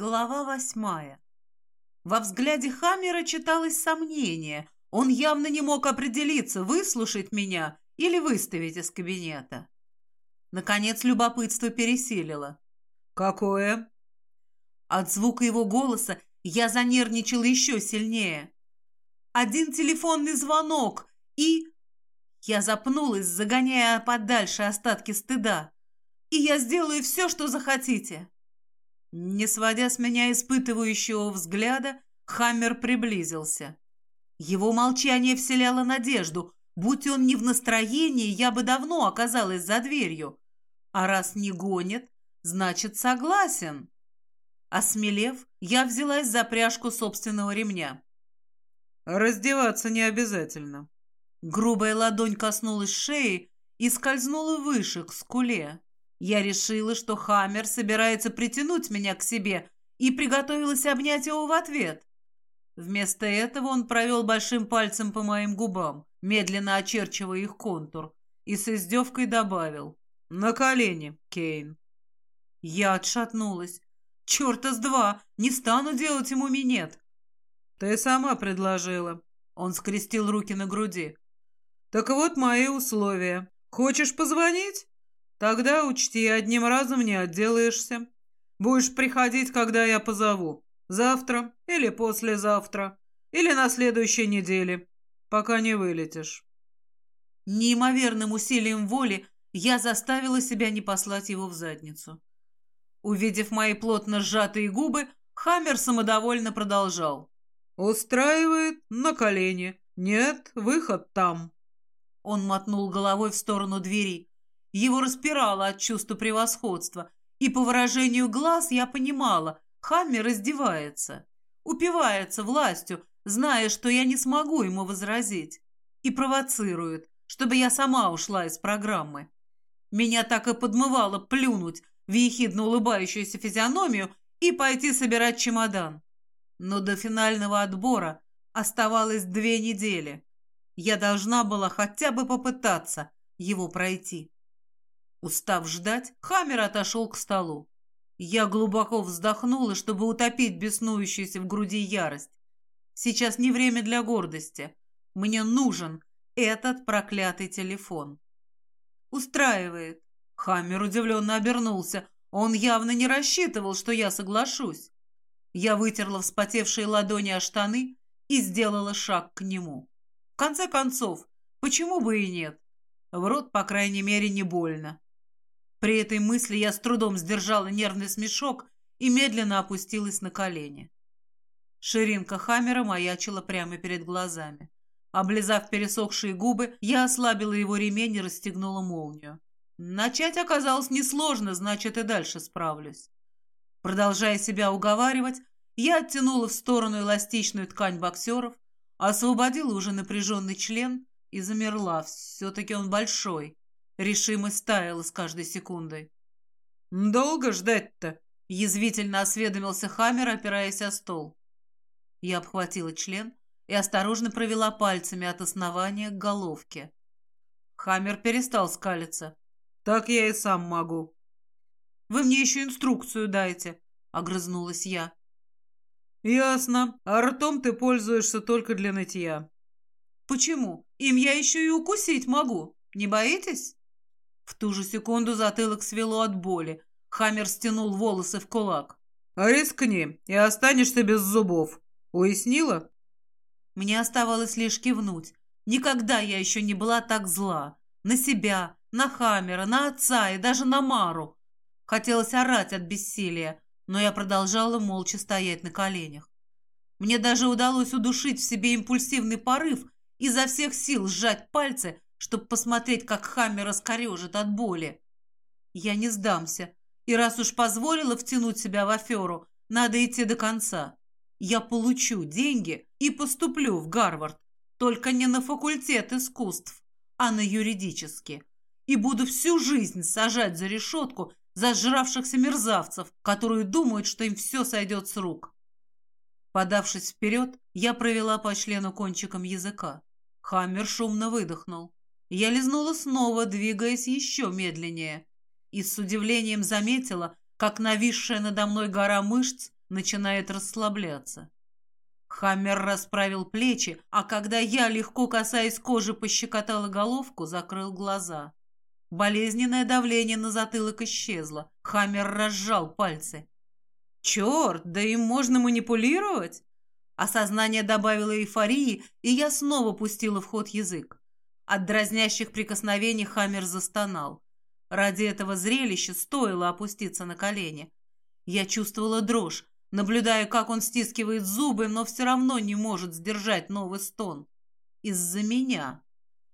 Глава восьмая. Во взгляде Хаммера читалось сомнение. Он явно не мог определиться, выслушать меня или выставить из кабинета. Наконец любопытство пересилило. «Какое?» От звука его голоса я занервничала еще сильнее. Один телефонный звонок и... Я запнулась, загоняя подальше остатки стыда. И я сделаю все, что захотите. Не сводя с меня испытывающего взгляда, Хаммер приблизился. Его молчание вселяло надежду. Будь он не в настроении, я бы давно оказалась за дверью. А раз не гонит, значит, согласен. Осмелев, я взялась за пряжку собственного ремня. «Раздеваться не обязательно». Грубая ладонь коснулась шеи и скользнула выше, к скуле. Я решила, что Хаммер собирается притянуть меня к себе и приготовилась обнять его в ответ. Вместо этого он провел большим пальцем по моим губам, медленно очерчивая их контур, и с издевкой добавил «На колени, Кейн». Я отшатнулась. «Черта с два! Не стану делать ему минет!» «Ты сама предложила». Он скрестил руки на груди. «Так вот мои условия. Хочешь позвонить? Тогда учти, одним разом не отделаешься. Будешь приходить, когда я позову. Завтра или послезавтра, или на следующей неделе, пока не вылетишь». Неимоверным усилием воли я заставила себя не послать его в задницу. Увидев мои плотно сжатые губы, Хаммер самодовольно продолжал. «Устраивает на колени. Нет, выход там». Он мотнул головой в сторону двери. Его распирало от чувства превосходства, и по выражению глаз я понимала, Хаммер раздевается, упивается властью, зная, что я не смогу ему возразить, и провоцирует, чтобы я сама ушла из программы. Меня так и подмывало плюнуть в ехидно улыбающуюся физиономию и пойти собирать чемодан. Но до финального отбора оставалось две недели. Я должна была хотя бы попытаться его пройти. Устав ждать, Хаммер отошел к столу. Я глубоко вздохнула, чтобы утопить беснующуюся в груди ярость. Сейчас не время для гордости. Мне нужен этот проклятый телефон. Устраивает. Хаммер удивленно обернулся. Он явно не рассчитывал, что я соглашусь. Я вытерла вспотевшие ладони о штаны и сделала шаг к нему. В конце концов, почему бы и нет? В рот, по крайней мере, не больно. При этой мысли я с трудом сдержала нервный смешок и медленно опустилась на колени. Ширинка Хаммера маячила прямо перед глазами. Облизав пересохшие губы, я ослабила его ремень и расстегнула молнию. Начать оказалось несложно, значит, и дальше справлюсь. Продолжая себя уговаривать, я оттянула в сторону эластичную ткань боксеров, освободила уже напряженный член и замерла. Все-таки он большой. Решимость таяла с каждой секундой. «Долго ждать-то?» — язвительно осведомился Хаммер, опираясь о стол. Я обхватила член и осторожно провела пальцами от основания к головке. Хаммер перестал скалиться. «Так я и сам могу». «Вы мне еще инструкцию дайте», — огрызнулась я. «Ясно. А ртом ты пользуешься только для нытья». «Почему? Им я еще и укусить могу. Не боитесь?» В ту же секунду затылок свело от боли. Хаммер стянул волосы в кулак. «Рискни, и останешься без зубов. Уяснила?» Мне оставалось лишь кивнуть. Никогда я еще не была так зла. На себя, на Хаммера, на отца и даже на Мару. Хотелось орать от бессилия, но я продолжала молча стоять на коленях. Мне даже удалось удушить в себе импульсивный порыв, изо всех сил сжать пальцы, чтобы посмотреть, как Хаммер раскорежит от боли. Я не сдамся, и раз уж позволила втянуть себя в аферу, надо идти до конца. Я получу деньги и поступлю в Гарвард, только не на факультет искусств, а на юридический. И буду всю жизнь сажать за решетку зажравшихся мерзавцев, которые думают, что им все сойдет с рук. Подавшись вперед, я провела по члену кончиком языка. Хаммер шумно выдохнул. Я лизнула снова, двигаясь еще медленнее, и с удивлением заметила, как нависшая надо мной гора мышц начинает расслабляться. Хаммер расправил плечи, а когда я, легко касаясь кожи, пощекотала головку, закрыл глаза. Болезненное давление на затылок исчезло. Хаммер разжал пальцы. «Черт, да им можно манипулировать!» Осознание добавило эйфории, и я снова пустила в ход язык. От дразнящих прикосновений Хаммер застонал. Ради этого зрелища стоило опуститься на колени. Я чувствовала дрожь, наблюдая, как он стискивает зубы, но все равно не может сдержать новый стон. Из-за меня.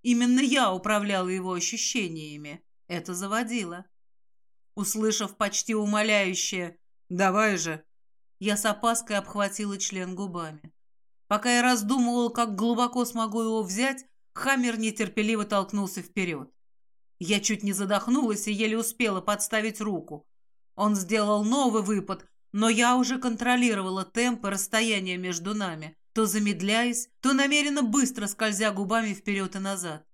Именно я управляла его ощущениями. Это заводило. Услышав почти умоляющее «Давай же!», я с опаской обхватила член губами. Пока я раздумывала, как глубоко смогу его взять, Хаммер нетерпеливо толкнулся вперед. Я чуть не задохнулась и еле успела подставить руку. Он сделал новый выпад, но я уже контролировала темп и расстояние между нами, то замедляясь, то намеренно быстро скользя губами вперед и назад.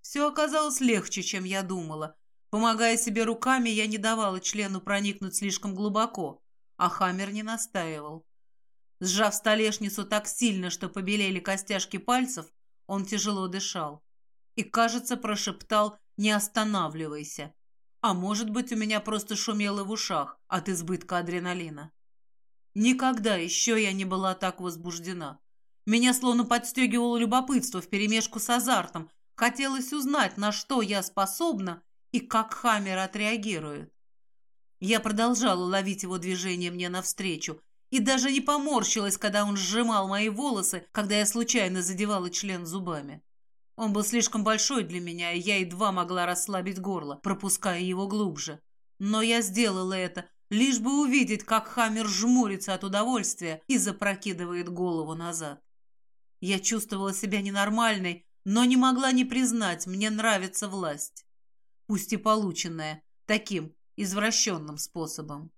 Все оказалось легче, чем я думала. Помогая себе руками, я не давала члену проникнуть слишком глубоко, а Хаммер не настаивал. Сжав столешницу так сильно, что побелели костяшки пальцев, он тяжело дышал и, кажется, прошептал «Не останавливайся». А может быть, у меня просто шумело в ушах от избытка адреналина. Никогда еще я не была так возбуждена. Меня словно подстегивало любопытство вперемешку с азартом. Хотелось узнать, на что я способна и как Хаммер отреагирует. Я продолжала ловить его движение мне навстречу и даже не поморщилась, когда он сжимал мои волосы, когда я случайно задевала член зубами. Он был слишком большой для меня, и я едва могла расслабить горло, пропуская его глубже. Но я сделала это, лишь бы увидеть, как Хаммер жмурится от удовольствия и запрокидывает голову назад. Я чувствовала себя ненормальной, но не могла не признать, мне нравится власть. Пусть и полученная, таким извращенным способом.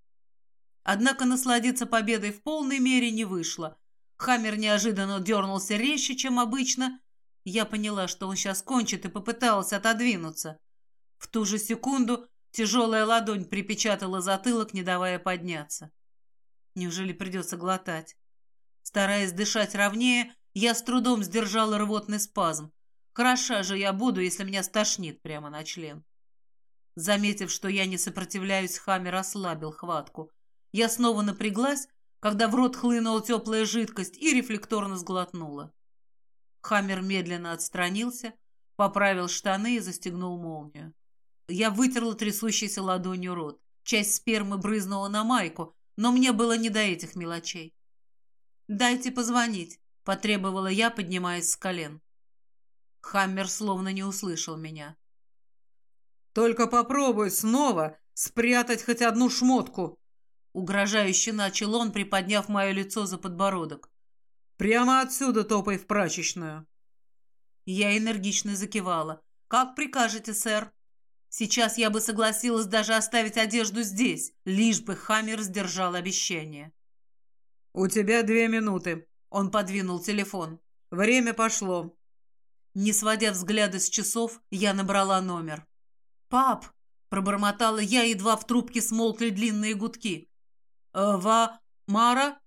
Однако насладиться победой в полной мере не вышло. Хаммер неожиданно дернулся резче, чем обычно, я поняла, что он сейчас кончит, и попыталась отодвинуться. В ту же секунду тяжелая ладонь припечатала затылок, не давая подняться. Неужели придется глотать? Стараясь дышать ровнее, я с трудом сдержала рвотный спазм. Хороша же я буду, если меня стошнит прямо на член. Заметив, что я не сопротивляюсь, Хаммер ослабил хватку. Я снова напряглась, когда в рот хлынула теплая жидкость и рефлекторно сглотнула. Хаммер медленно отстранился, поправил штаны и застегнул молнию. Я вытерла трясущейся ладонью рот. Часть спермы брызнула на майку, но мне было не до этих мелочей. «Дайте позвонить», — потребовала я, поднимаясь с колен. Хаммер словно не услышал меня. «Только попробуй снова спрятать хоть одну шмотку!» Угрожающе начал он, приподняв мое лицо за подбородок. Прямо отсюда топай в прачечную. Я энергично закивала. Как прикажете, сэр? Сейчас я бы согласилась даже оставить одежду здесь, лишь бы Хаммер сдержал обещание. «У тебя две минуты», — он подвинул телефон. «Время пошло». Не сводя взгляды с часов, я набрала номер. «Пап!» — пробормотала я, едва в трубке смолкли длинные гудки. «Э, «Ва... Мара?»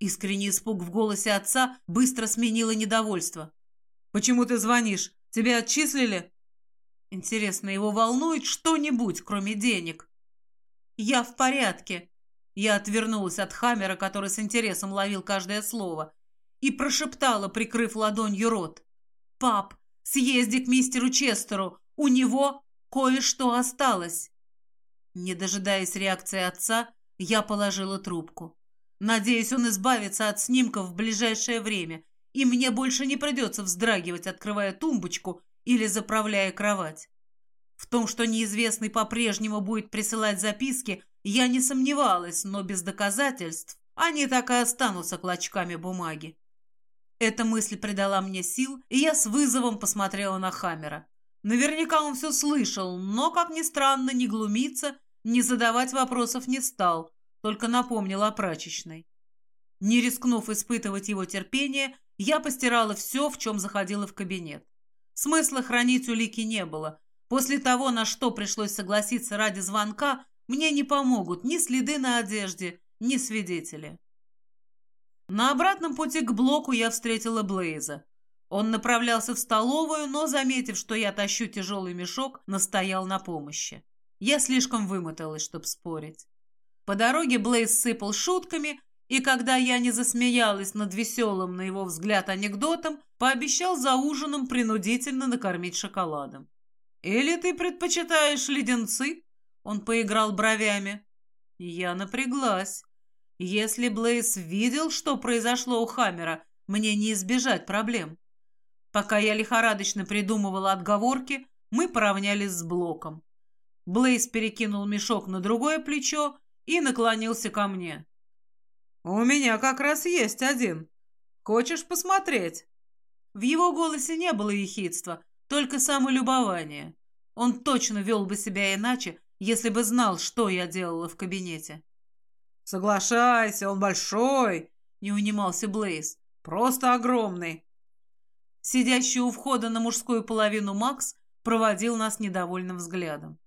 Искренний испуг в голосе отца быстро сменило недовольство. «Почему ты звонишь? Тебя отчислили?» Интересно, его волнует что-нибудь, кроме денег? «Я в порядке». Я отвернулась от Хаммера, который с интересом ловил каждое слово, и прошептала, прикрыв ладонью рот. «Пап, съезди к мистеру Честеру, у него кое-что осталось». Не дожидаясь реакции отца, я положила трубку. Надеюсь, он избавится от снимков в ближайшее время, и мне больше не придется вздрагивать, открывая тумбочку или заправляя кровать. В том, что неизвестный по-прежнему будет присылать записки, я не сомневалась, но без доказательств они так и останутся клочками бумаги. Эта мысль придала мне сил, и я с вызовом посмотрела на Хаммера. Наверняка он все слышал, но, как ни странно, не глумиться, не задавать вопросов не стал, только напомнил о прачечной. Не рискнув испытывать его терпение, я постирала все, в чем заходила в кабинет. Смысла хранить улики не было. После того, на что пришлось согласиться ради звонка, мне не помогут ни следы на одежде, ни свидетели. На обратном пути к блоку я встретила Блейза. Он направлялся в столовую, но, заметив, что я тащу тяжелый мешок, настоял на помощи. Я слишком вымоталась, чтобы спорить. По дороге Блейз сыпал шутками, и когда я не засмеялась над веселым, на его взгляд, анекдотом, пообещал за ужином принудительно накормить шоколадом. «Или ты предпочитаешь леденцы?» Он поиграл бровями. Я напряглась. Если Блейз видел, что произошло у Хаммера, мне не избежать проблем. Пока я лихорадочно придумывала отговорки, мы поравнялись с блоком. Блейз перекинул мешок на другое плечо и наклонился ко мне. «У меня как раз есть один. Хочешь посмотреть?» В его голосе не было ехидства, только самолюбование. Он точно вел бы себя иначе, если бы знал, что я делала в кабинете. «Соглашайся, он большой!» — не унимался Блейз. «Просто огромный!» Сидящий у входа на мужскую половину Макс проводил нас недовольным взглядом.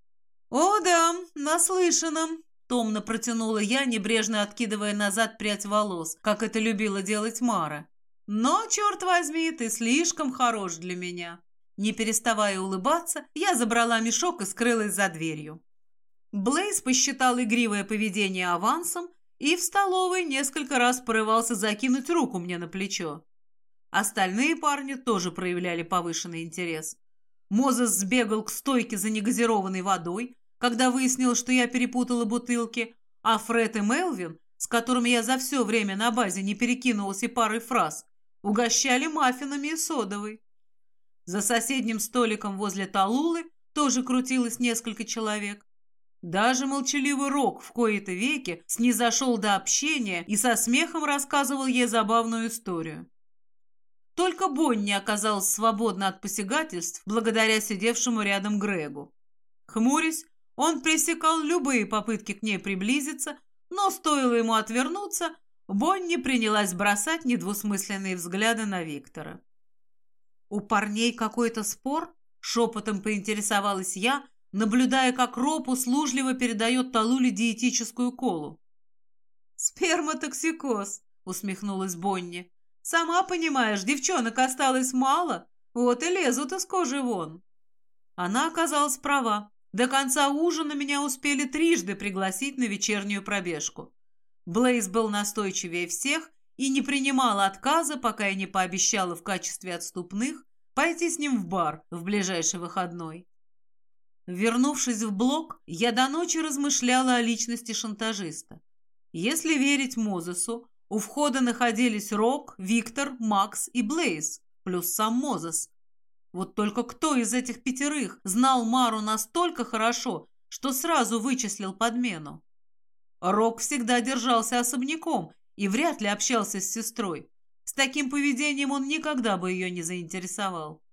«О да, наслышанном!» — томно протянула я, небрежно откидывая назад прядь волос, как это любила делать Мара. «Но, черт возьми, ты слишком хорош для меня!» Не переставая улыбаться, я забрала мешок и скрылась за дверью. Блейз посчитал игривое поведение авансом и в столовой несколько раз порывался закинуть руку мне на плечо. Остальные парни тоже проявляли повышенный интерес. Мозес сбегал к стойке за негазированной водой, когда выяснил, что я перепутала бутылки, а Фред и Мелвин, с которыми я за все время на базе не перекинулась и парой фраз, угощали маффинами и содовой. За соседним столиком возле Талулы тоже крутилось несколько человек. Даже молчаливый Рок в кои-то веки снизошел до общения и со смехом рассказывал ей забавную историю. Только Бонни оказалась свободна от посягательств благодаря сидевшему рядом Грегу. Хмурясь, он пресекал любые попытки к ней приблизиться, но стоило ему отвернуться, Бонни принялась бросать недвусмысленные взгляды на Виктора. «У парней какой-то спор?» — шепотом поинтересовалась я, наблюдая, как Роб услужливо передает Талуле диетическую колу. «Сперматоксикоз», — усмехнулась Бонни. «Сама понимаешь, девчонок осталось мало, вот и лезут из кожи вон». Она оказалась права. До конца ужина меня успели трижды пригласить на вечернюю пробежку. Блейз был настойчивее всех и не принимала отказа, пока я не пообещала в качестве отступных пойти с ним в бар в ближайший выходной. Вернувшись в блок, я до ночи размышляла о личности шантажиста. Если верить Мозесу, у входа находились Рок, Виктор, Макс и Блейз, плюс сам Мозес. Вот только кто из этих пятерых знал Мару настолько хорошо, что сразу вычислил подмену? Рок всегда держался особняком и вряд ли общался с сестрой. С таким поведением он никогда бы ее не заинтересовал.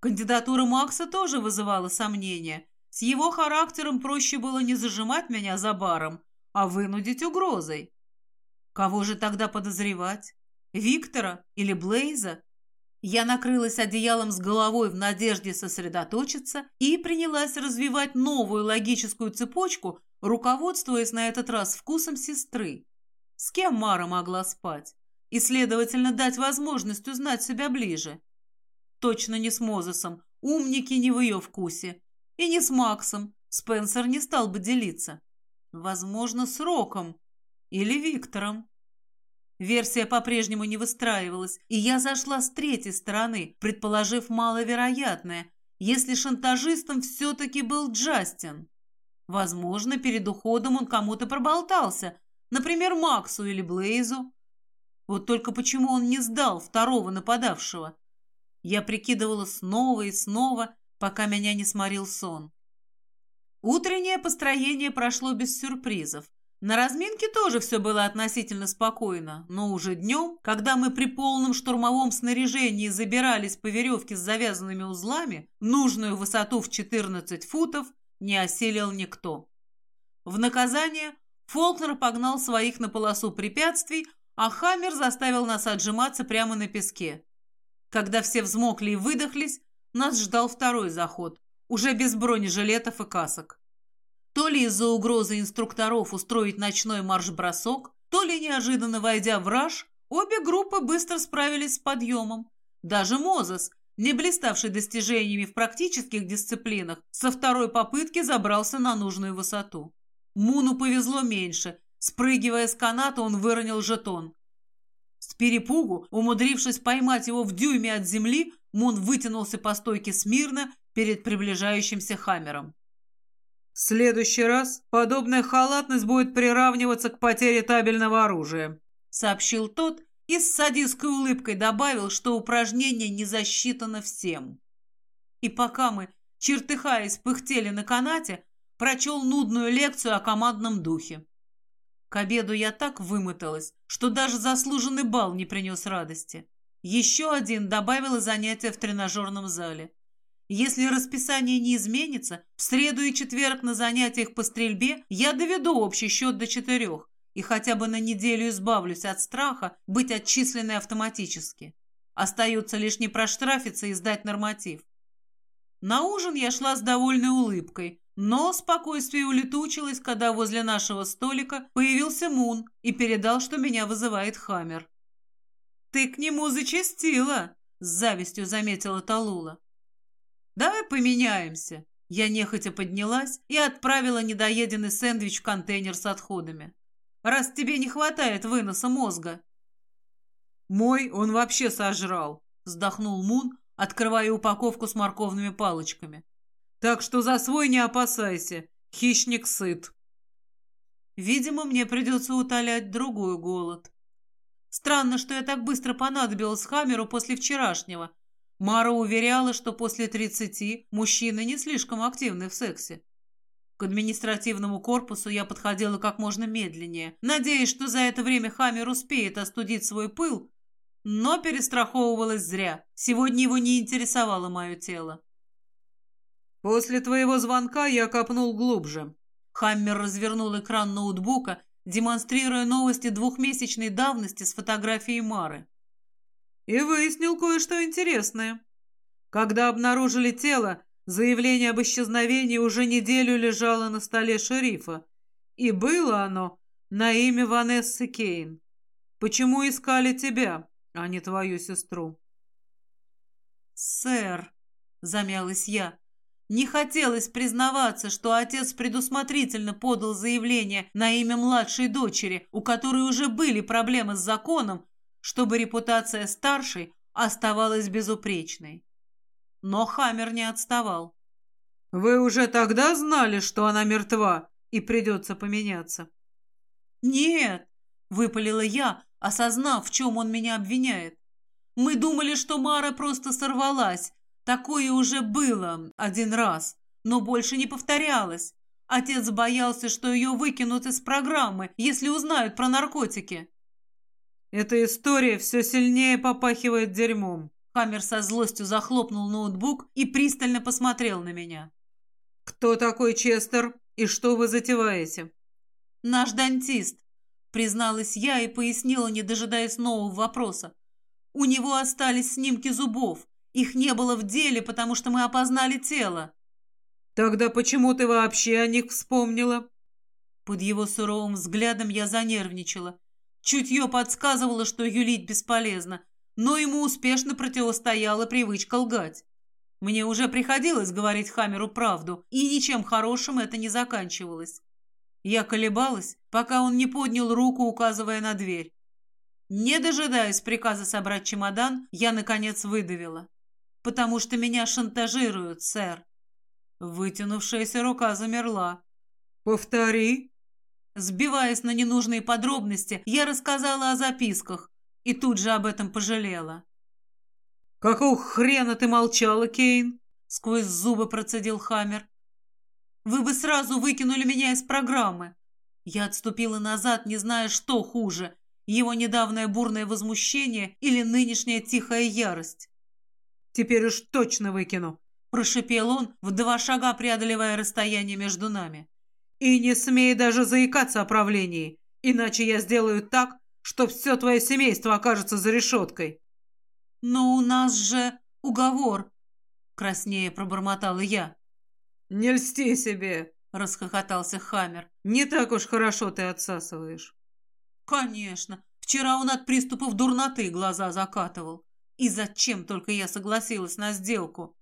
Кандидатура Макса тоже вызывала сомнения. С его характером проще было не зажимать меня за баром, а вынудить угрозой. Кого же тогда подозревать? Виктора или Блейза? Я накрылась одеялом с головой в надежде сосредоточиться и принялась развивать новую логическую цепочку, руководствуясь на этот раз вкусом сестры. С кем Мара могла спать? И, следовательно, дать возможность узнать себя ближе. Точно не с Мозесом. Умники не в ее вкусе. И не с Максом. Спенсер не стал бы делиться. Возможно, с Роком. Или Виктором. Версия по-прежнему не выстраивалась, и я зашла с третьей стороны, предположив маловероятное, если шантажистом все-таки был Джастин. Возможно, перед уходом он кому-то проболтался, например, Максу или Блейзу. Вот только почему он не сдал второго нападавшего? Я прикидывала снова и снова, пока меня не сморил сон. Утреннее построение прошло без сюрпризов. На разминке тоже все было относительно спокойно, но уже днем, когда мы при полном штурмовом снаряжении забирались по веревке с завязанными узлами, нужную высоту в 14 футов не осилил никто. В наказание Фолкнер погнал своих на полосу препятствий, а Хаммер заставил нас отжиматься прямо на песке. Когда все взмокли и выдохлись, нас ждал второй заход, уже без бронежилетов и касок. То ли из-за угрозы инструкторов устроить ночной марш-бросок, то ли неожиданно войдя в раж, обе группы быстро справились с подъемом. Даже Мозес, не блиставший достижениями в практических дисциплинах, со второй попытки забрался на нужную высоту. Муну повезло меньше. Спрыгивая с каната, он выронил жетон. С перепугу, умудрившись поймать его в дюйме от земли, Мун вытянулся по стойке смирно перед приближающимся хаммером. В следующий раз подобная халатность будет приравниваться к потере табельного оружия», — сообщил тот и с садистской улыбкой добавил, что упражнение не засчитано всем. И пока мы, чертыхаясь, пыхтели на канате, прочел нудную лекцию о командном духе. К обеду я так вымоталась, что даже заслуженный бал не принес радости. Еще один добавила занятия в тренажерном зале. Если расписание не изменится, в среду и четверг на занятиях по стрельбе я доведу общий счет до четырех и хотя бы на неделю избавлюсь от страха быть отчисленной автоматически. Остается лишь не проштрафиться и сдать норматив. На ужин я шла с довольной улыбкой, но спокойствие улетучилось, когда возле нашего столика появился Мун и передал, что меня вызывает Хаммер. «Ты к нему зачастила», — с завистью заметила Талула. «Давай поменяемся». Я нехотя поднялась и отправила недоеденный сэндвич в контейнер с отходами. «Раз тебе не хватает выноса мозга». «Мой он вообще сожрал», — вздохнул Мун, открывая упаковку с морковными палочками. «Так что за свой не опасайся, хищник сыт». Видимо, мне придется утолять другой голод. Странно, что я так быстро понадобилась Хамеру после вчерашнего, Мара уверяла, что после 30 мужчины не слишком активны в сексе. К административному корпусу я подходила как можно медленнее, надеясь, что за это время Хаммер успеет остудить свой пыл, но перестраховывалась зря. Сегодня его не интересовало мое тело. «После твоего звонка я копнул глубже». Хаммер развернул экран ноутбука, демонстрируя новости двухмесячной давности с фотографией Мары и выяснил кое-что интересное. Когда обнаружили тело, заявление об исчезновении уже неделю лежало на столе шерифа, и было оно на имя Ванессы Кейн. Почему искали тебя, а не твою сестру? «Сэр», — замялась я, — не хотелось признаваться, что отец предусмотрительно подал заявление на имя младшей дочери, у которой уже были проблемы с законом, чтобы репутация старшей оставалась безупречной. Но Хаммер не отставал. «Вы уже тогда знали, что она мертва и придется поменяться?» «Нет», — выпалила я, осознав, в чем он меня обвиняет. «Мы думали, что Мара просто сорвалась. Такое уже было один раз, но больше не повторялось. Отец боялся, что ее выкинут из программы, если узнают про наркотики. Эта история все сильнее попахивает дерьмом. Хаммер со злостью захлопнул ноутбук и пристально посмотрел на меня. «Кто такой Честер и что вы затеваете?» «Наш дантист», — призналась я и пояснила, не дожидаясь нового вопроса. «У него остались снимки зубов. Их не было в деле, потому что мы опознали тело». «Тогда почему ты вообще о них вспомнила?» Под его суровым взглядом я занервничала. Чутье подсказывало, что юлить бесполезно, но ему успешно противостояла привычка лгать. Мне уже приходилось говорить Хамеру правду, и ничем хорошим это не заканчивалось. Я колебалась, пока он не поднял руку, указывая на дверь. Не дожидаясь приказа собрать чемодан, я, наконец, выдавила. «Потому что меня шантажируют, сэр». Вытянувшаяся рука замерла. «Повтори», Сбиваясь на ненужные подробности, я рассказала о записках и тут же об этом пожалела. «Какого хрена ты молчала, Кейн?» — сквозь зубы процедил Хаммер. «Вы бы сразу выкинули меня из программы». Я отступила назад, не зная, что хуже — его недавнее бурное возмущение или нынешняя тихая ярость. «Теперь уж точно выкину», — прошипел он, в два шага преодолевая расстояние между нами. И не смей даже заикаться о правлении, иначе я сделаю так, что все твое семейство окажется за решеткой. Но у нас же уговор, краснее пробормотала я. Не льсти себе. — расхохотался Хаммер. «Не так уж хорошо ты отсасываешь». «Конечно. Вчера он от приступов дурноты глаза закатывал. И зачем только я согласилась на сделку?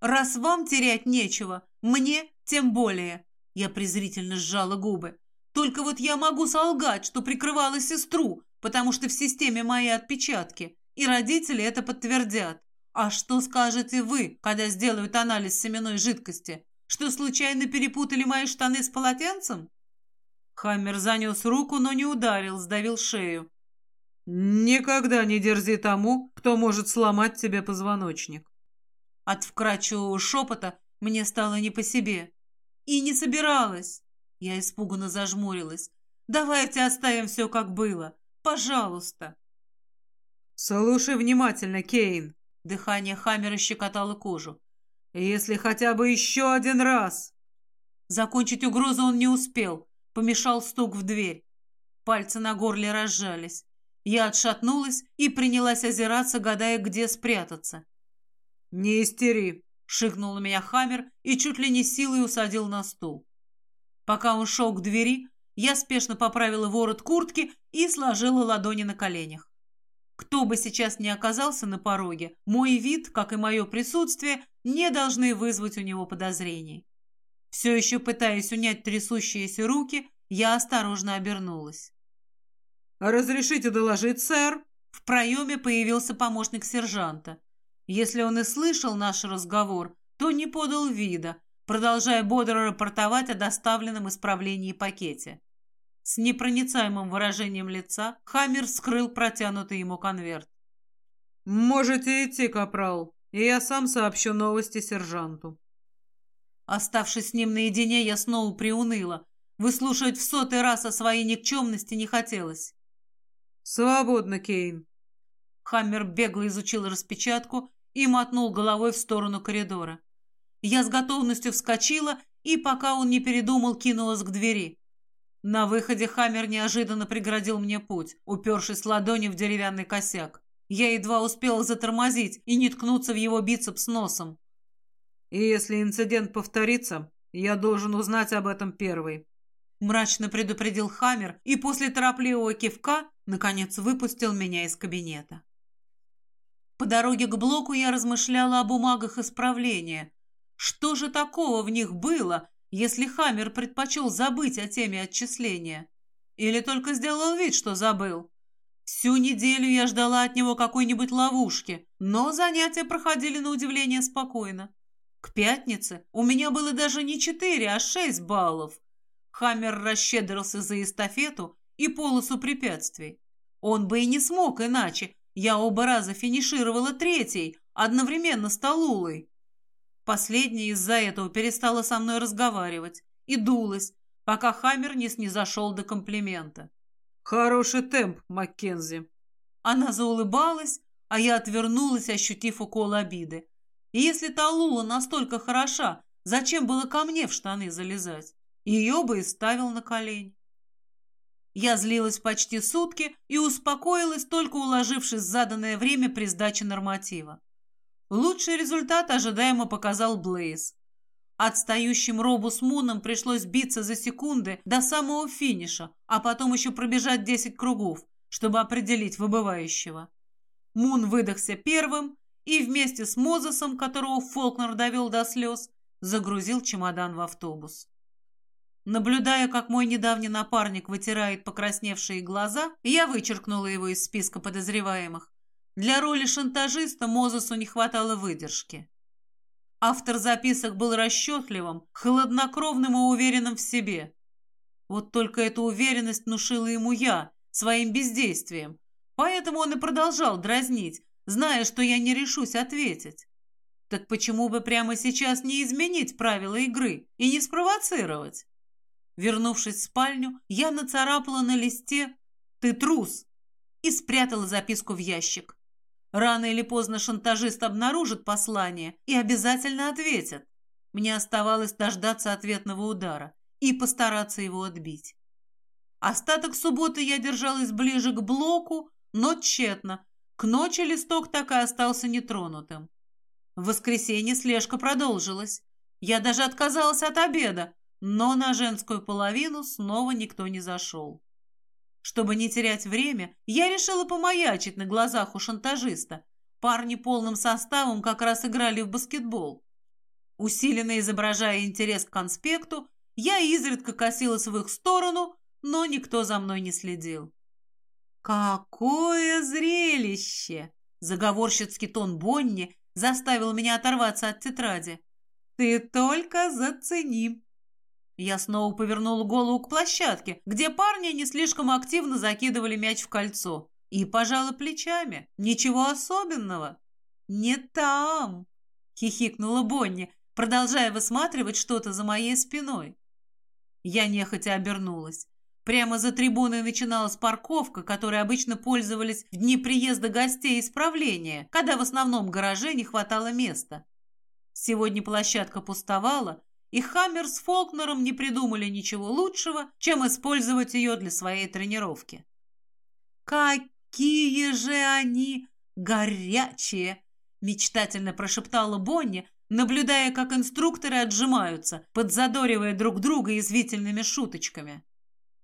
Раз вам терять нечего, мне тем более». Я презрительно сжала губы. «Только вот я могу солгать, что прикрывала сестру, потому что в системе мои отпечатки, и родители это подтвердят. А что скажете вы, когда сделают анализ семенной жидкости? Что случайно перепутали мои штаны с полотенцем?» Хаммер занес руку, но не ударил, сдавил шею. «Никогда не дерзи тому, кто может сломать тебе позвоночник». От вкрадчивого шепота мне стало не по себе. И не собиралась. Я испуганно зажмурилась. «Давайте оставим все, как было. Пожалуйста». «Слушай внимательно, Кейн». Дыхание Хаммера щекотало кожу. «Если хотя бы еще один раз...» Закончить угрозу он не успел. Помешал стук в дверь. Пальцы на горле разжались. Я отшатнулась и принялась озираться, гадая, где спрятаться. «Не истери!» — шикнул на меня Хаммер и чуть ли не силой усадил на стул. Пока он шел к двери, я спешно поправила ворот куртки и сложила ладони на коленях. Кто бы сейчас ни оказался на пороге, мой вид, как и мое присутствие, не должны вызвать у него подозрений. Все еще пытаясь унять трясущиеся руки, я осторожно обернулась. «Разрешите доложить, сэр?» В проеме появился помощник сержанта. Если он и слышал наш разговор, то не подал вида, продолжая бодро рапортовать о доставленном исправлении пакете. С непроницаемым выражением лица Хаммер вскрыл протянутый ему конверт. «Можете идти, капрал, и я сам сообщу новости сержанту». Оставшись с ним наедине, я снова приуныла. Выслушивать в сотый раз о своей никчемности не хотелось. «Свободно, Кейн». Хаммер бегло изучил распечатку и мотнул головой в сторону коридора. Я с готовностью вскочила и, пока он не передумал, кинулась к двери. На выходе Хаммер неожиданно преградил мне путь, упершись ладонью в деревянный косяк. Я едва успела затормозить и не ткнуться в его бицепс носом. И если инцидент повторится, я должен узнать об этом первый. Мрачно предупредил Хаммер и после торопливого кивка, наконец, выпустил меня из кабинета. По дороге к блоку я размышляла о бумагах исправления. Что же такого в них было, если Хаммер предпочел забыть о теме отчисления? Или только сделал вид, что забыл? Всю неделю я ждала от него какой-нибудь ловушки, но занятия проходили на удивление спокойно. К пятнице у меня было даже не четыре, а шесть баллов. Хаммер расщедрился за эстафету и полосу препятствий. Он бы и не смог иначе. Я оба раза финишировала третьей, одновременно с Талулой. Последняя из-за этого перестала со мной разговаривать и дулась, пока Хаммер не снизошел до комплимента. «Хороший темп, Маккензи». Она заулыбалась, а я отвернулась, ощутив укол обиды. И если Талула настолько хороша, зачем было ко мне в штаны залезать? Ее бы и ставил на колени. Я злилась почти сутки и успокоилась, только уложившись заданное время при сдаче норматива. Лучший результат ожидаемо показал Блейз. Отстающим Робу с Муном пришлось биться за секунды до самого финиша, а потом еще пробежать 10 кругов, чтобы определить выбывающего. Мун выдохся первым, и вместе с Мозесом, которого Фолкнер довел до слез, загрузил чемодан в автобус. Наблюдая, как мой недавний напарник вытирает покрасневшие глаза, я вычеркнула его из списка подозреваемых. Для роли шантажиста Мозесу не хватало выдержки. Автор записок был расчетливым, хладнокровным и уверенным в себе. Вот только эту уверенность внушила ему я, своим бездействием. Поэтому он и продолжал дразнить, зная, что я не решусь ответить. Так почему бы прямо сейчас не изменить правила игры и не спровоцировать? Вернувшись в спальню, я нацарапала на листе «Ты трус!» и спрятала записку в ящик. Рано или поздно шантажист обнаружит послание и обязательно ответит. Мне оставалось дождаться ответного удара и постараться его отбить. Остаток субботы я держалась ближе к блоку, но тщетно, к ночи листок так и остался нетронутым. В воскресенье слежка продолжилась. Я даже отказалась от обеда, но на женскую половину снова никто не зашел. Чтобы не терять время, я решила помаячить на глазах у шантажиста. Парни полным составом как раз играли в баскетбол. Усиленно изображая интерес к конспекту, я изредка косилась в их сторону, но никто за мной не следил. «Какое зрелище!» Заговорщицкий тон Бонни заставил меня оторваться от тетради. «Ты только зацени!» Я снова повернула голову к площадке, где парни не слишком активно закидывали мяч в кольцо. И пожала плечами. Ничего особенного. «Не там!» — хихикнула Бонни, продолжая высматривать что-то за моей спиной. Я нехотя обернулась. Прямо за трибуной начиналась парковка, которой обычно пользовались в дни приезда гостей исправления, когда в основном гараже не хватало места. Сегодня площадка пустовала, и Хаммер с Фолкнером не придумали ничего лучшего, чем использовать ее для своей тренировки. «Какие же они горячие!» – мечтательно прошептала Бонни, наблюдая, как инструкторы отжимаются, подзадоривая друг друга извительными шуточками.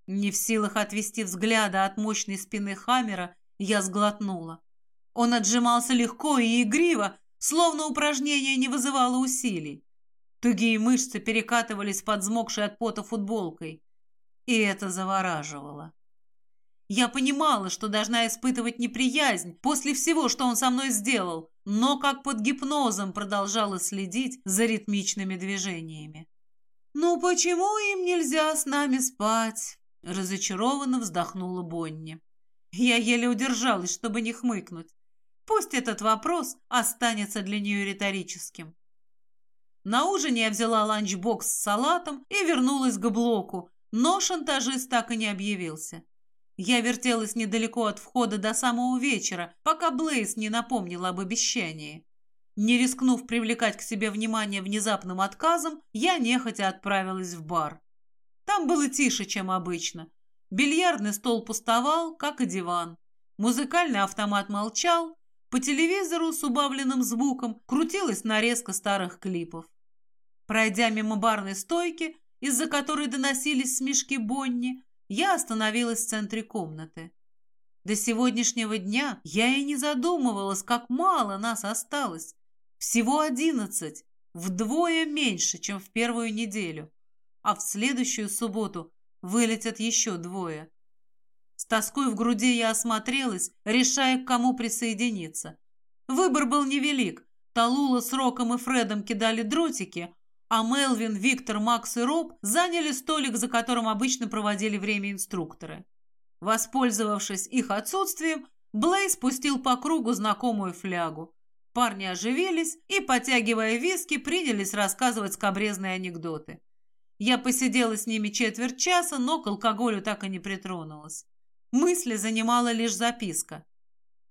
Не в силах отвести взгляда от мощной спины Хаммера, я сглотнула. Он отжимался легко и игриво, словно упражнение не вызывало усилий. Тугие мышцы перекатывались под взмокшей от пота футболкой. И это завораживало. Я понимала, что должна испытывать неприязнь после всего, что он со мной сделал, но как под гипнозом продолжала следить за ритмичными движениями. «Ну почему им нельзя с нами спать?» Разочарованно вздохнула Бонни. Я еле удержалась, чтобы не хмыкнуть. Пусть этот вопрос останется для нее риторическим. На ужине я взяла ланчбокс с салатом и вернулась к блоку, но шантажист так и не объявился. Я вертелась недалеко от входа до самого вечера, пока Блейз не напомнил об обещании. Не рискнув привлекать к себе внимание внезапным отказом, я нехотя отправилась в бар. Там было тише, чем обычно. Бильярдный стол пустовал, как и диван. Музыкальный автомат молчал, по телевизору с убавленным звуком крутилась нарезка старых клипов. Пройдя мимо барной стойки, из-за которой доносились смешки Бонни, я остановилась в центре комнаты. До сегодняшнего дня я и не задумывалась, как мало нас осталось. Всего одиннадцать, вдвое меньше, чем в первую неделю. А в следующую субботу вылетят еще двое. С тоской в груди я осмотрелась, решая, к кому присоединиться. Выбор был невелик. Талула с Роком и Фредом кидали дротики, а Мелвин, Виктор, Макс и Роб заняли столик, за которым обычно проводили время инструкторы. Воспользовавшись их отсутствием, Блейз спустил по кругу знакомую флягу. Парни оживились и, потягивая виски, принялись рассказывать скобрезные анекдоты. Я посидела с ними четверть часа, но к алкоголю так и не притронулась. Мысли занимала лишь записка.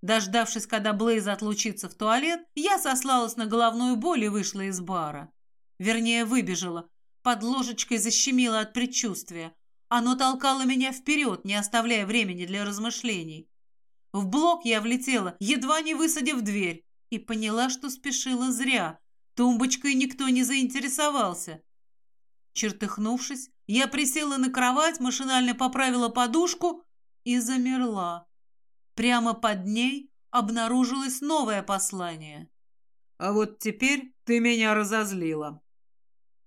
Дождавшись, когда Блейз отлучится в туалет, я сослалась на головную боль и вышла из бара. Вернее, выбежала. Под ложечкой защемило от предчувствия. Оно толкало меня вперед, не оставляя времени для размышлений. В блок я влетела, едва не высадив дверь, и поняла, что спешила зря. Тумбочкой никто не заинтересовался. Чертыхнувшись, я присела на кровать, машинально поправила подушку и замерла. Прямо под ней обнаружилось новое послание. «А вот теперь ты меня разозлила».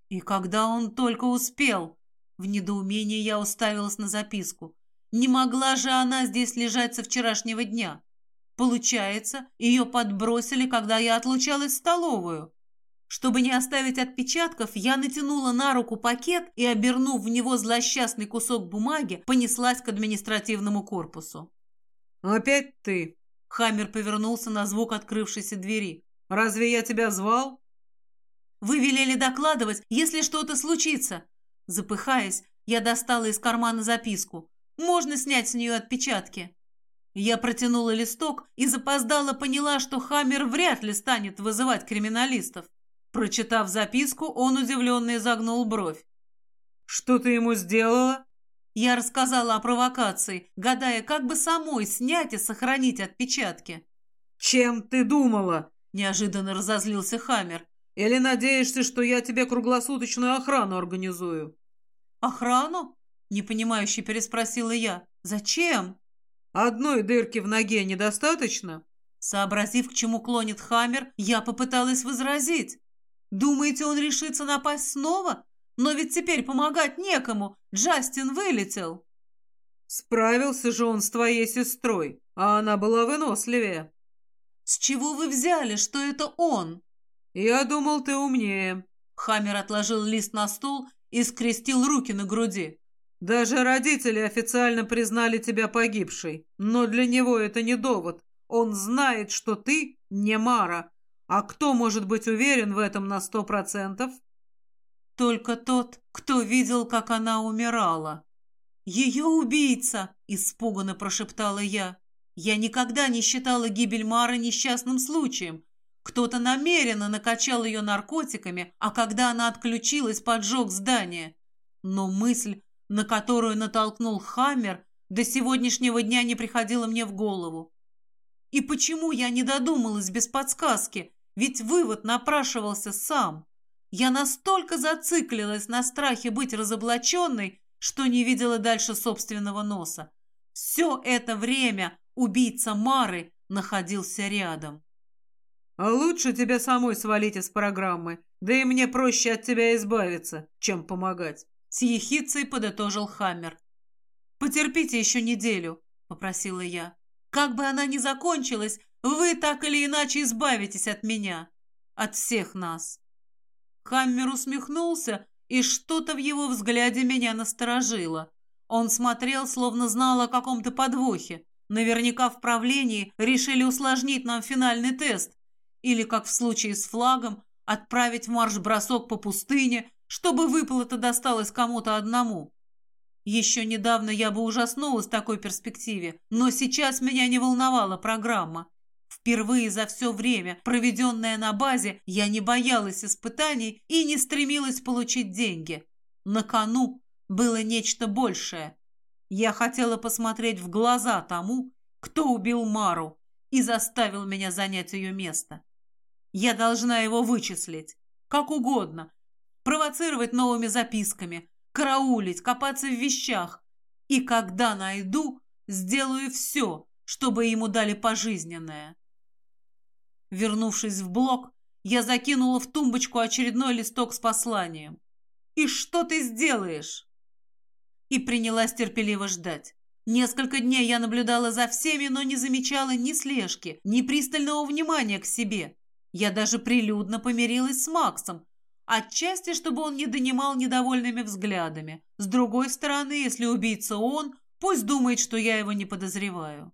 И когда он только успел? В недоумении я уставилась на записку. Не могла же она здесь лежать со вчерашнего дня. Получается, ее подбросили, когда я отлучалась в столовую. Чтобы не оставить отпечатков, я натянула на руку пакет и, обернув в него злосчастный кусок бумаги, понеслась к административному корпусу. «Опять ты?» Хаммер повернулся на звук открывшейся двери. «Разве я тебя звал?» «Вы велели докладывать, если что-то случится!» Запыхаясь, я достала из кармана записку. «Можно снять с нее отпечатки?» Я протянула листок и запоздала поняла, что Хаммер вряд ли станет вызывать криминалистов. Прочитав записку, он удивленно изогнул бровь. «Что ты ему сделала?» Я рассказала о провокации, гадая, как бы самой снять и сохранить отпечатки. «Чем ты думала?» – неожиданно разозлился Хаммер. Или надеешься, что я тебе круглосуточную охрану организую?» «Охрану?» — непонимающе переспросила я. «Зачем?» «Одной дырки в ноге недостаточно?» Сообразив, к чему клонит Хаммер, я попыталась возразить. «Думаете, он решится напасть снова? Но ведь теперь помогать некому. Джастин вылетел». «Справился же он с твоей сестрой, а она была выносливее». «С чего вы взяли, что это он?» «Я думал, ты умнее». Хаммер отложил лист на стол и скрестил руки на груди. «Даже родители официально признали тебя погибшей, но для него это не довод. Он знает, что ты не Мара. А кто может быть уверен в этом на сто процентов?» «Только тот, кто видел, как она умирала». «Ее убийца!» – испуганно прошептала я. «Я никогда не считала гибель Мары несчастным случаем. Кто-то намеренно накачал ее наркотиками, а когда она отключилась, поджег здание. Но мысль, на которую натолкнул Хаммер, до сегодняшнего дня не приходила мне в голову. И почему я не додумалась без подсказки? Ведь вывод напрашивался сам. Я настолько зациклилась на страхе быть разоблаченной, что не видела дальше собственного носа. Все это время убийца Мары находился рядом. «А лучше тебе самой свалить из программы, да и мне проще от тебя избавиться, чем помогать», — с ехицей подытожил Хаммер. «Потерпите еще неделю», — попросила я. «Как бы она ни закончилась, вы так или иначе избавитесь от меня, от всех нас». Хаммер усмехнулся, и что-то в его взгляде меня насторожило. Он смотрел, словно знал о каком-то подвохе. Наверняка в правлении решили усложнить нам финальный тест, или, как в случае с флагом, отправить марш-бросок по пустыне, чтобы выплата досталась кому-то одному. Еще недавно я бы ужаснулась такой перспективе, но сейчас меня не волновала программа. Впервые за все время, проведенное на базе, я не боялась испытаний и не стремилась получить деньги. На кону было нечто большее. Я хотела посмотреть в глаза тому, кто убил Мару и заставил меня занять ее место. Я должна его вычислить. Как угодно. Провоцировать новыми записками, караулить, копаться в вещах. И когда найду, сделаю все, чтобы ему дали пожизненное. Вернувшись в блок, я закинула в тумбочку очередной листок с посланием. «И что ты сделаешь?» И принялась терпеливо ждать. Несколько дней я наблюдала за всеми, но не замечала ни слежки, ни пристального внимания к себе. Я даже прилюдно помирилась с Максом, отчасти, чтобы он не донимал недовольными взглядами. С другой стороны, если убийца он, пусть думает, что я его не подозреваю.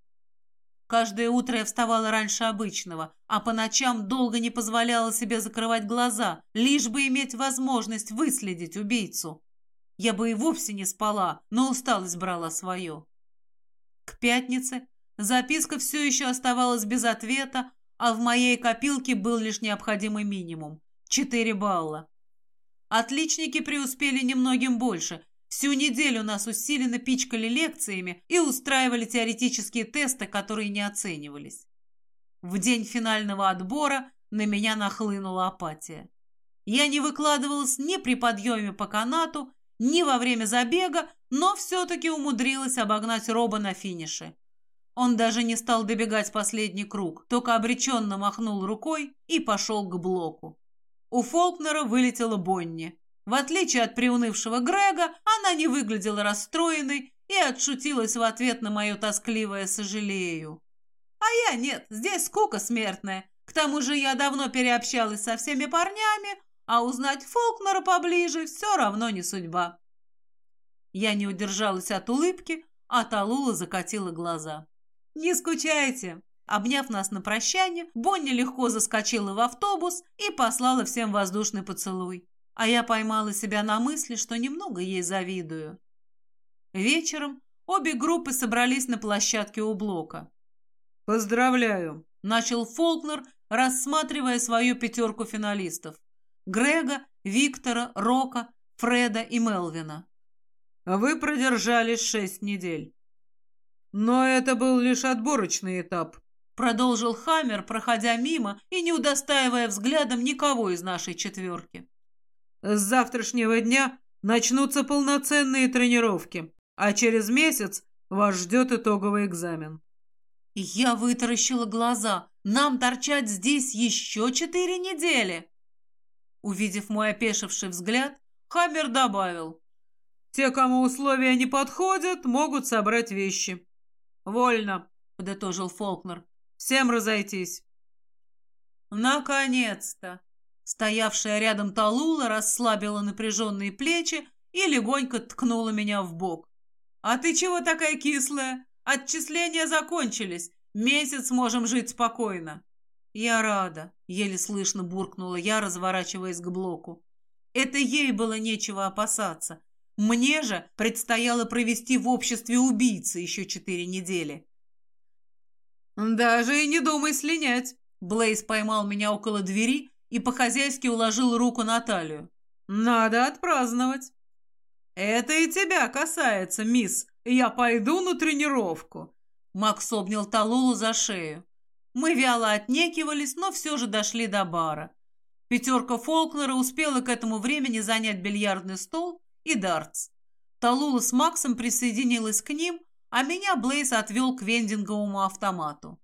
Каждое утро я вставала раньше обычного, а по ночам долго не позволяла себе закрывать глаза, лишь бы иметь возможность выследить убийцу. Я бы и вовсе не спала, но усталость брала свое. К пятнице записка все еще оставалась без ответа, а в моей копилке был лишь необходимый минимум – 4 балла. Отличники преуспели немногим больше. Всю неделю нас усиленно пичкали лекциями и устраивали теоретические тесты, которые не оценивались. В день финального отбора на меня нахлынула апатия. Я не выкладывалась ни при подъеме по канату, ни во время забега, но все-таки умудрилась обогнать Роба на финише. Он даже не стал добегать последний круг, только обреченно махнул рукой и пошел к блоку. У Фолкнера вылетела Бонни. В отличие от приунывшего Грега, она не выглядела расстроенной и отшутилась в ответ на мое тоскливое «сожалею». А я нет, здесь скука смертная. К тому же я давно переобщалась со всеми парнями, а узнать Фолкнера поближе все равно не судьба. Я не удержалась от улыбки, а Талула закатила глаза. «Не скучайте!» Обняв нас на прощание, Бонни легко заскочила в автобус и послала всем воздушный поцелуй. А я поймала себя на мысли, что немного ей завидую. Вечером обе группы собрались на площадке у блока. «Поздравляю!» – начал Фолкнер, рассматривая свою пятерку финалистов. Грега, Виктора, Рока, Фреда и Мелвина. «Вы продержались шесть недель. Но это был лишь отборочный этап, продолжил Хаммер, проходя мимо и не удостаивая взглядом никого из нашей четверки. С завтрашнего дня начнутся полноценные тренировки, а через месяц вас ждет итоговый экзамен. Я вытаращила глаза. Нам торчать здесь еще четыре недели. Увидев мой опешивший взгляд, Хаммер добавил. Те, кому условия не подходят, могут собрать вещи. Вольно, подытожил Фолкнер. Всем разойтись. Наконец-то! Стоявшая рядом Талула расслабила напряженные плечи и легонько ткнула меня в бок. «А ты чего такая кислая? Отчисления закончились. Месяц можем жить спокойно». «Я рада», — еле слышно буркнула я, разворачиваясь к блоку. Это ей было нечего опасаться. Мне же предстояло провести в обществе убийцы еще четыре недели. «Даже и не думай слинять!» Блейз поймал меня около двери и по-хозяйски уложил руку на талию. «Надо отпраздновать!» «Это и тебя касается, мисс. Я пойду на тренировку!» Макс обнял Талулу за шею. Мы вяло отнекивались, но все же дошли до бара. Пятерка Фолкнера успела к этому времени занять бильярдный стол и дартс. Талула с Максом присоединилась к ним, а меня Блейз отвел к вендинговому автомату.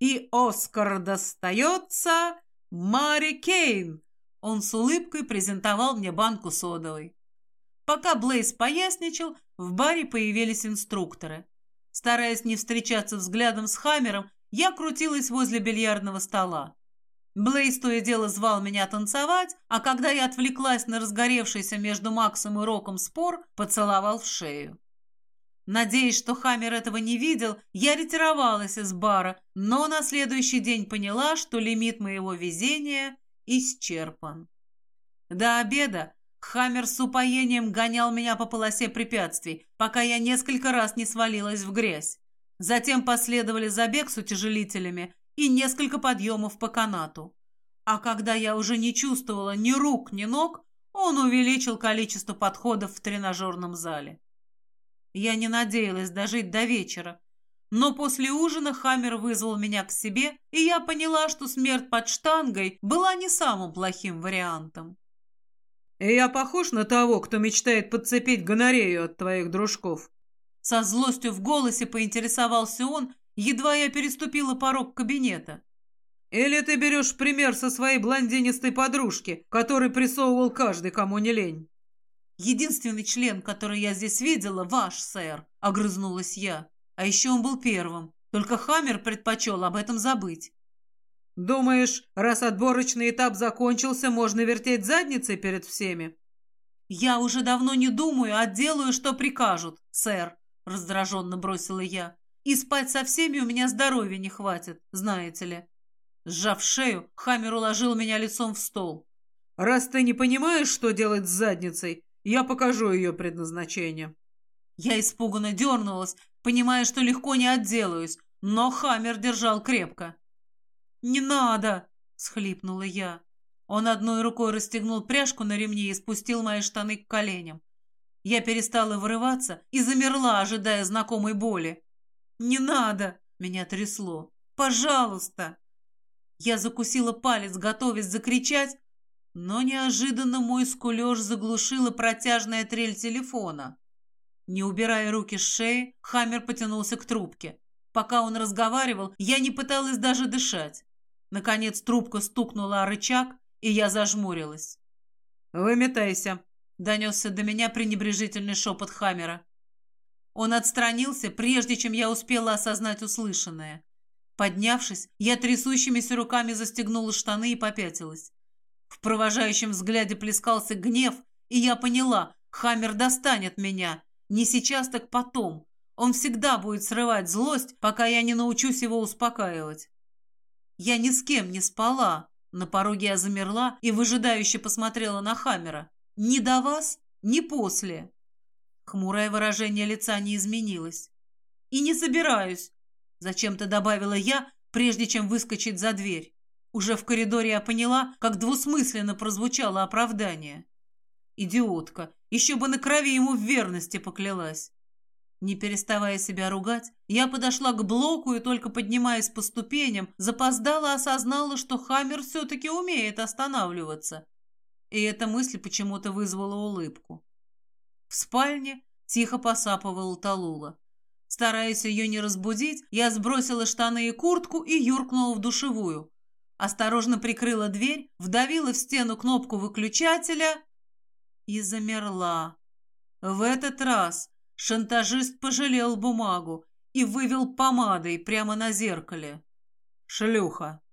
«И Оскар достается Мари Кейн!» Он с улыбкой презентовал мне банку содовой. Пока Блейз поясничал, в баре появились инструкторы. Стараясь не встречаться взглядом с Хаммером, я крутилась возле бильярдного стола. Блейз то и дело звал меня танцевать, а когда я отвлеклась на разгоревшийся между Максом и Роком спор, поцеловал в шею. Надеясь, что Хаммер этого не видел, я ретировалась из бара, но на следующий день поняла, что лимит моего везения исчерпан. До обеда Хаммер с упоением гонял меня по полосе препятствий, пока я несколько раз не свалилась в грязь. Затем последовали забег с утяжелителями и несколько подъемов по канату. А когда я уже не чувствовала ни рук, ни ног, он увеличил количество подходов в тренажерном зале. Я не надеялась дожить до вечера, но после ужина Хаммер вызвал меня к себе, и я поняла, что смерть под штангой была не самым плохим вариантом. «И я похож на того, кто мечтает подцепить гонорею от твоих дружков?» Со злостью в голосе поинтересовался он, едва я переступила порог кабинета. «Или ты берешь пример со своей блондинистой подружки, который прессовывал каждый, кому не лень?» «Единственный член, который я здесь видела, ваш, сэр», — огрызнулась я. «А еще он был первым. Только Хаммер предпочел об этом забыть». «Думаешь, раз отборочный этап закончился, можно вертеть задницей перед всеми?» «Я уже давно не думаю, а делаю, что прикажут, сэр», — раздраженно бросила я. «И спать со всеми у меня здоровья не хватит, знаете ли». Сжав шею, Хаммер уложил меня лицом в стол. «Раз ты не понимаешь, что делать с задницей, я покажу ее предназначение». Я испуганно дернулась, понимая, что легко не отделаюсь, но Хаммер держал крепко. «Не надо!» — схлипнула я. Он одной рукой расстегнул пряжку на ремне и спустил мои штаны к коленям. Я перестала вырываться и замерла, ожидая знакомой боли. «Не надо!» — меня трясло. «Пожалуйста!» Я закусила палец, готовясь закричать, но неожиданно мой скулеж заглушила протяжная трель телефона. Не убирая руки с шеи, Хаммер потянулся к трубке. Пока он разговаривал, я не пыталась даже дышать. Наконец трубка стукнула о рычаг, и я зажмурилась. «Выметайся», — донесся до меня пренебрежительный шепот Хаммера. Он отстранился, прежде чем я успела осознать услышанное. Поднявшись, я трясущимися руками застегнула штаны и попятилась. В провожающем взгляде плескался гнев, и я поняла, Хаммер достанет меня. Не сейчас, так потом. Он всегда будет срывать злость, пока я не научусь его успокаивать. Я ни с кем не спала. На пороге я замерла и выжидающе посмотрела на Хаммера. Ни до вас, ни после. Хмурое выражение лица не изменилось. И не собираюсь, зачем-то добавила я, прежде чем выскочить за дверь. Уже в коридоре я поняла, как двусмысленно прозвучало оправдание. Идиотка, еще бы на крови ему в верности поклялась. Не переставая себя ругать, я подошла к блоку и, только поднимаясь по ступеням, запоздала осознала, что Хаммер все-таки умеет останавливаться. И эта мысль почему-то вызвала улыбку. В спальне тихо посапывала Талула. Стараясь ее не разбудить, я сбросила штаны и куртку и юркнула в душевую. Осторожно прикрыла дверь, вдавила в стену кнопку выключателя и замерла. В этот раз Шантажист пожалел бумагу и вывел помадой прямо на зеркале. «Шлюха!»